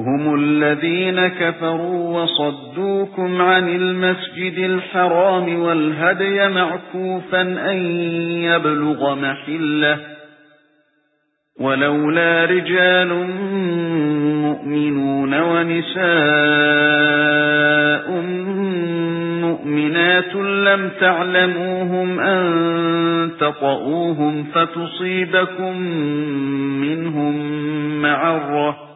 هُمُ الَّذِينَ كَفَرُوا وَصَدُّوكُمْ عَنِ الْمَسْجِدِ الْحَرَامِ وَالْهَدْيَ مَعْكُوفًا أَن يَبْلُغَ مَحِلَّهُ وَلَوْلَا رِجَالٌ مُؤْمِنُونَ وَنِسَاءٌ مُؤْمِنَاتٌ لَّمْ تَعْلَمُوهُمْ أَن تَطَئُوهُمْ فَتُصِيبَكُم مِّنْهُم مَّعَرَّةٌ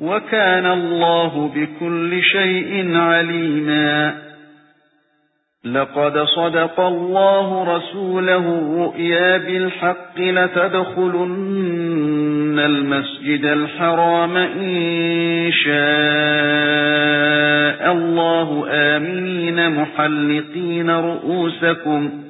وَكَانَ اللَّهُ بِكُلِّ شَيْءٍ عَلِيمًا. لَقَدْ صَدَقَ اللَّهُ رَسُولَهُ الرُّؤْيَا بِالْحَقِّ لَتَدْخُلُنَّ الْمَسْجِدَ الْحَرَامَ إِن شَاءَ اللَّهُ آمِنِينَ مُحَلِّقِينَ رُؤُوسَكُمْ.